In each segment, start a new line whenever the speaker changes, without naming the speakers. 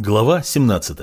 Глава 17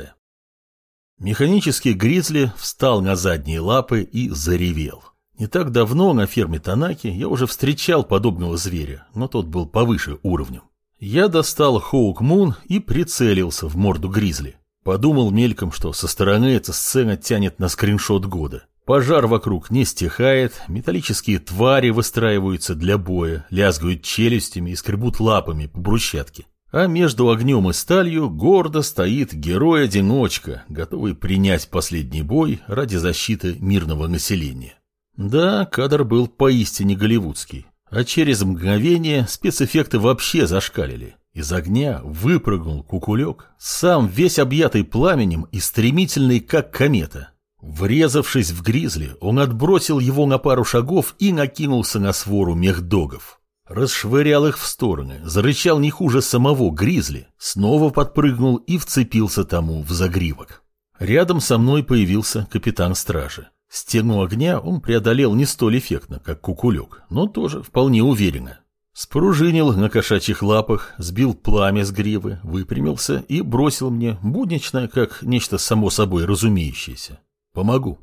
Механический гризли встал на задние лапы и заревел. Не так давно на ферме Танаки я уже встречал подобного зверя, но тот был повыше уровнем. Я достал Хоук Мун и прицелился в морду гризли. Подумал мельком, что со стороны эта сцена тянет на скриншот года. Пожар вокруг не стихает, металлические твари выстраиваются для боя, лязгают челюстями и скребут лапами по брусчатке. А между огнем и сталью гордо стоит герой-одиночка, готовый принять последний бой ради защиты мирного населения. Да, кадр был поистине голливудский. А через мгновение спецэффекты вообще зашкалили. Из огня выпрыгнул кукулек, сам весь объятый пламенем и стремительный, как комета. Врезавшись в гризли, он отбросил его на пару шагов и накинулся на свору мехдогов. Расшвырял их в стороны, зарычал не хуже самого гризли, снова подпрыгнул и вцепился тому в загривок. Рядом со мной появился капитан стражи. Стену огня он преодолел не столь эффектно, как кукулек, но тоже вполне уверенно. Спружинил на кошачьих лапах, сбил пламя с гривы, выпрямился и бросил мне буднично, как нечто само собой разумеющееся. «Помогу».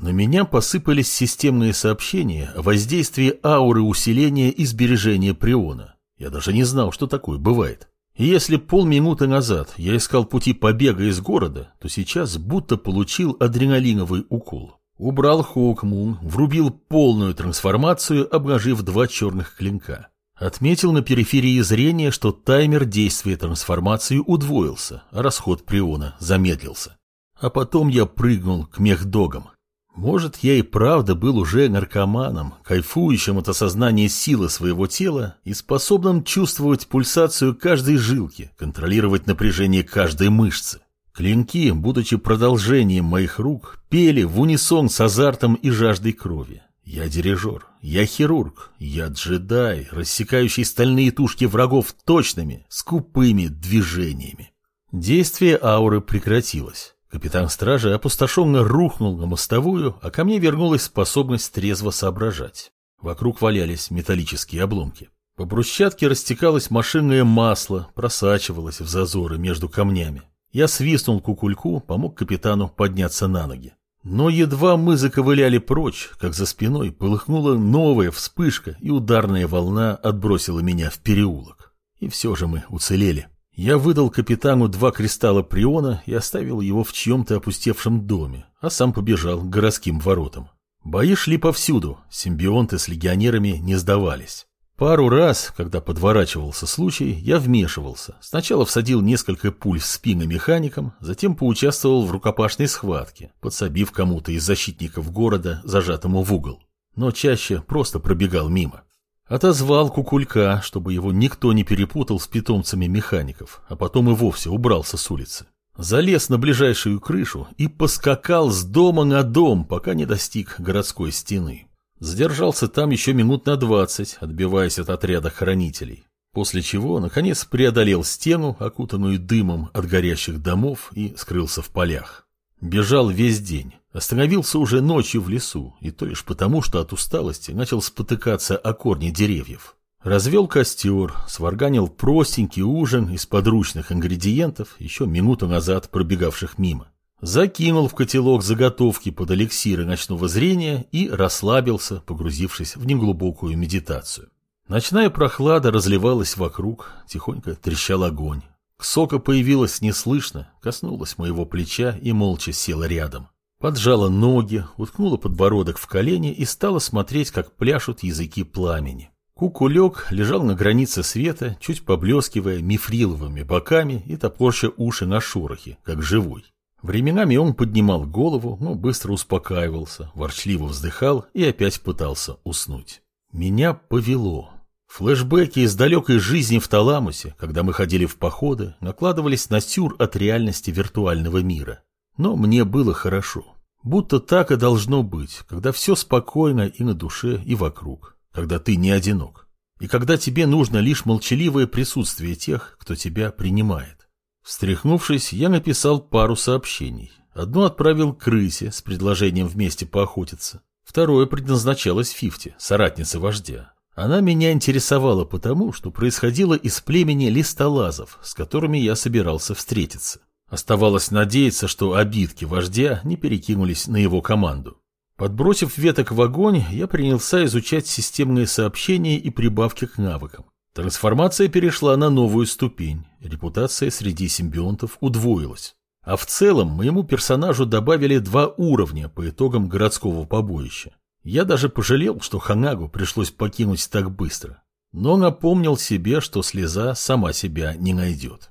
На меня посыпались системные сообщения о воздействии ауры усиления и сбережения приона. Я даже не знал, что такое бывает. И если полминуты назад я искал пути побега из города, то сейчас будто получил адреналиновый укол. Убрал Хоукмун, врубил полную трансформацию, обнажив два черных клинка. Отметил на периферии зрения, что таймер действия трансформации удвоился, а расход приона замедлился. А потом я прыгнул к мехдогам. Может, я и правда был уже наркоманом, кайфующим от осознания силы своего тела и способным чувствовать пульсацию каждой жилки, контролировать напряжение каждой мышцы. Клинки, будучи продолжением моих рук, пели в унисон с азартом и жаждой крови. Я дирижер, я хирург, я джедай, рассекающий стальные тушки врагов точными, скупыми движениями. Действие ауры прекратилось. Капитан стражи опустошенно рухнул на мостовую, а ко мне вернулась способность трезво соображать. Вокруг валялись металлические обломки. По брусчатке растекалось машинное масло, просачивалось в зазоры между камнями. Я свистнул кукульку, помог капитану подняться на ноги. Но едва мы заковыляли прочь, как за спиной полыхнула новая вспышка, и ударная волна отбросила меня в переулок. И все же мы уцелели. Я выдал капитану два кристалла приона и оставил его в чьем-то опустевшем доме, а сам побежал к городским воротам. Бои шли повсюду, симбионты с легионерами не сдавались. Пару раз, когда подворачивался случай, я вмешивался. Сначала всадил несколько пуль в спины механикам, затем поучаствовал в рукопашной схватке, подсобив кому-то из защитников города, зажатому в угол. Но чаще просто пробегал мимо. Отозвал кукулька, чтобы его никто не перепутал с питомцами механиков, а потом и вовсе убрался с улицы. Залез на ближайшую крышу и поскакал с дома на дом, пока не достиг городской стены. Задержался там еще минут на двадцать, отбиваясь от отряда хранителей. После чего, наконец, преодолел стену, окутанную дымом от горящих домов, и скрылся в полях. Бежал весь день. Остановился уже ночью в лесу, и то лишь потому, что от усталости начал спотыкаться о корни деревьев. Развел костер, сварганил простенький ужин из подручных ингредиентов, еще минуту назад пробегавших мимо. Закинул в котелок заготовки под эликсиры ночного зрения и расслабился, погрузившись в неглубокую медитацию. Ночная прохлада разливалась вокруг, тихонько трещал огонь. Ксока появилась неслышно, коснулась моего плеча и молча села рядом. Поджала ноги, уткнула подбородок в колени и стала смотреть, как пляшут языки пламени. Кукулек лежал на границе света, чуть поблескивая мифриловыми боками и топорща уши на шорохе, как живой. Временами он поднимал голову, но быстро успокаивался, ворчливо вздыхал и опять пытался уснуть. Меня повело. Флэшбэки из далекой жизни в Таламусе, когда мы ходили в походы, накладывались на сюр от реальности виртуального мира. Но мне было хорошо. Будто так и должно быть, когда все спокойно и на душе, и вокруг, когда ты не одинок, и когда тебе нужно лишь молчаливое присутствие тех, кто тебя принимает. Встряхнувшись, я написал пару сообщений. Одно отправил крысе с предложением вместе поохотиться. Второе предназначалось Фифте, соратнице вождя. Она меня интересовала потому, что происходило из племени листолазов, с которыми я собирался встретиться. Оставалось надеяться, что обидки вождя не перекинулись на его команду. Подбросив веток в огонь, я принялся изучать системные сообщения и прибавки к навыкам. Трансформация перешла на новую ступень, репутация среди симбионтов удвоилась. А в целом моему персонажу добавили два уровня по итогам городского побоища. Я даже пожалел, что Ханагу пришлось покинуть так быстро. Но напомнил себе, что слеза сама себя не найдет.